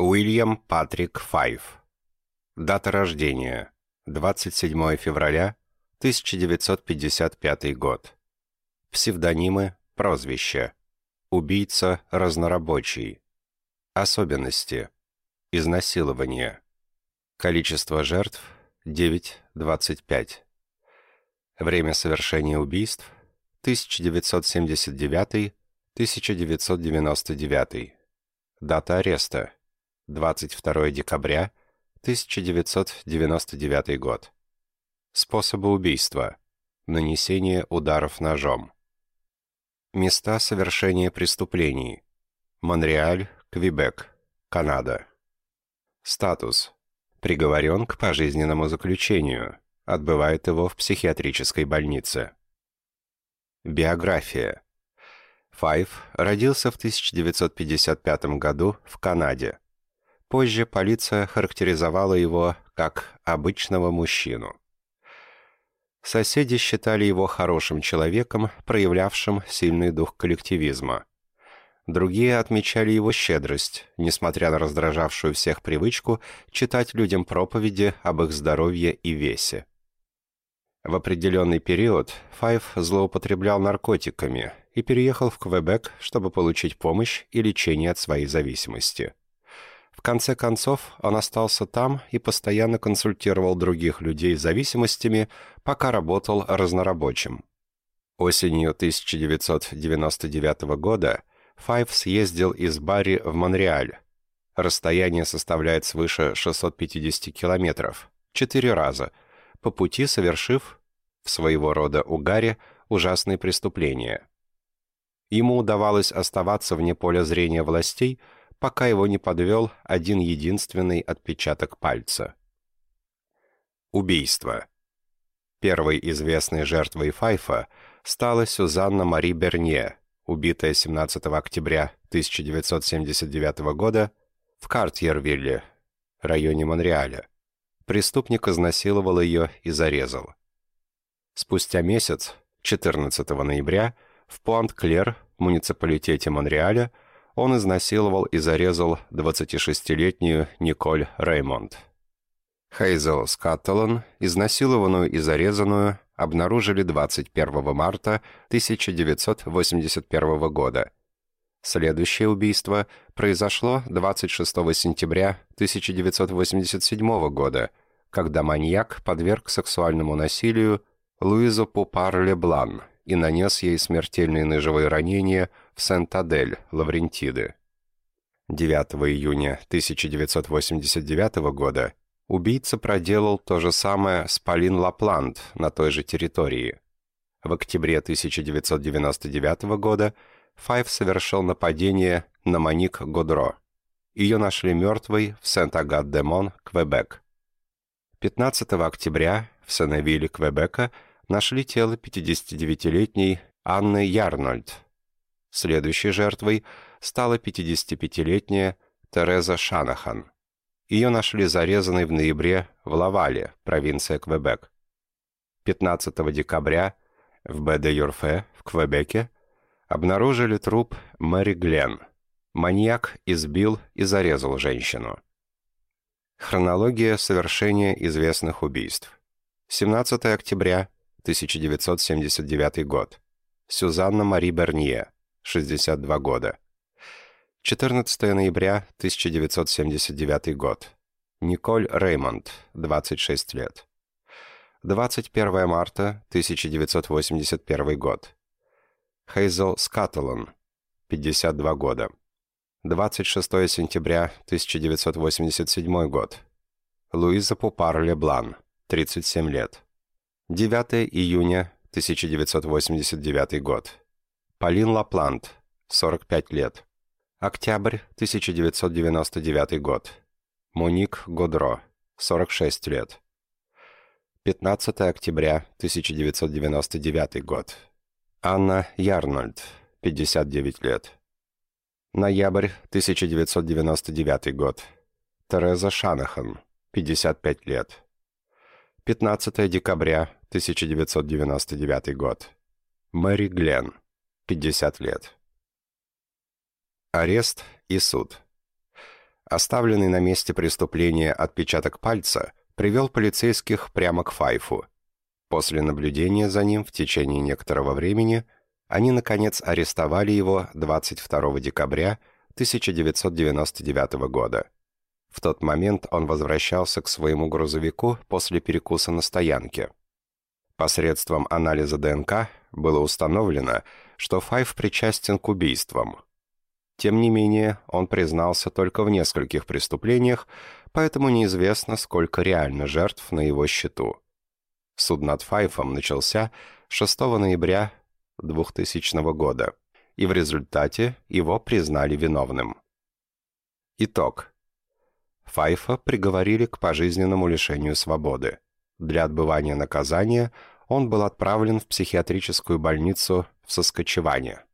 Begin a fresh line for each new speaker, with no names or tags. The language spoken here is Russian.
Уильям Патрик Файв. Дата рождения. 27 февраля 1955 год. Псевдонимы, прозвища. Убийца разнорабочий. Особенности. Изнасилование. Количество жертв 9-25. Время совершения убийств 1979-1999. Дата ареста 22 декабря 1999 год. Способы убийства. Нанесение ударов ножом. Места совершения преступлений. Монреаль, Квебек, Канада. Статус. Приговорен к пожизненному заключению. Отбывает его в психиатрической больнице. Биография. Файв родился в 1955 году в Канаде. Позже полиция характеризовала его как обычного мужчину. Соседи считали его хорошим человеком, проявлявшим сильный дух коллективизма. Другие отмечали его щедрость, несмотря на раздражавшую всех привычку читать людям проповеди об их здоровье и весе. В определенный период Файв злоупотреблял наркотиками и переехал в Квебек, чтобы получить помощь и лечение от своей зависимости. В конце концов, он остался там и постоянно консультировал других людей с зависимостями, пока работал разнорабочим. Осенью 1999 года Файв съездил из Барри в Монреаль. Расстояние составляет свыше 650 километров, четыре раза, по пути совершив, в своего рода угаре, ужасные преступления. Ему удавалось оставаться вне поля зрения властей – пока его не подвел один единственный отпечаток пальца. Убийство. Первой известной жертвой Файфа стала Сюзанна Мари Бернье, убитая 17 октября 1979 года в Картьервилле, районе Монреаля. Преступник изнасиловал ее и зарезал. Спустя месяц, 14 ноября, в Пуант-Клер, муниципалитете Монреаля, он изнасиловал и зарезал 26-летнюю Николь Реймонд. Хейзел Скаттеллан, изнасилованную и зарезанную, обнаружили 21 марта 1981 года. Следующее убийство произошло 26 сентября 1987 года, когда маньяк подверг сексуальному насилию Луизу Пупар-Леблан и нанес ей смертельные ножевые ранения в Сент-Адель, Лаврентиды. 9 июня 1989 года убийца проделал то же самое с Полин Лапланд на той же территории. В октябре 1999 года Файф совершил нападение на Моник Годро. Ее нашли мертвой в Сент-Агат-де-Мон, Квебек. 15 октября в Сеневилле, Квебека, нашли тело 59-летней Анны Ярнольд. Следующей жертвой стала 55-летняя Тереза Шанахан. Ее нашли зарезанной в ноябре в Лавале, провинция Квебек. 15 декабря в Беде-Юрфе в Квебеке обнаружили труп Мэри Глен. Маньяк избил и зарезал женщину. Хронология совершения известных убийств. 17 октября 1979 год. Сюзанна Мари Бернье, 62 года. 14 ноября 1979 год. Николь Реймонд, 26 лет. 21 марта 1981 год. Хейзел Скаттеллан, 52 года. 26 сентября 1987 год. Луиза Пупар Леблан, 37 лет. 9 июня 1989 год. Полин Лапланд, 45 лет. Октябрь 1999 год. Моник Годро, 46 лет. 15 октября 1999 год. Анна Ярнольд, 59 лет. Ноябрь 1999 год. Тереза Шанахан, 55 лет. 15 декабря 1999 год. Мэри Глен, 50 лет. Арест и суд. Оставленный на месте преступления отпечаток пальца привел полицейских прямо к Файфу. После наблюдения за ним в течение некоторого времени они, наконец, арестовали его 22 декабря 1999 года. В тот момент он возвращался к своему грузовику после перекуса на стоянке. Посредством анализа ДНК было установлено, что Файв причастен к убийствам. Тем не менее, он признался только в нескольких преступлениях, поэтому неизвестно, сколько реально жертв на его счету. Суд над Файфом начался 6 ноября 2000 года, и в результате его признали виновным. Итог. Файфа приговорили к пожизненному лишению свободы. Для отбывания наказания он был отправлен в психиатрическую больницу в Соскочеване.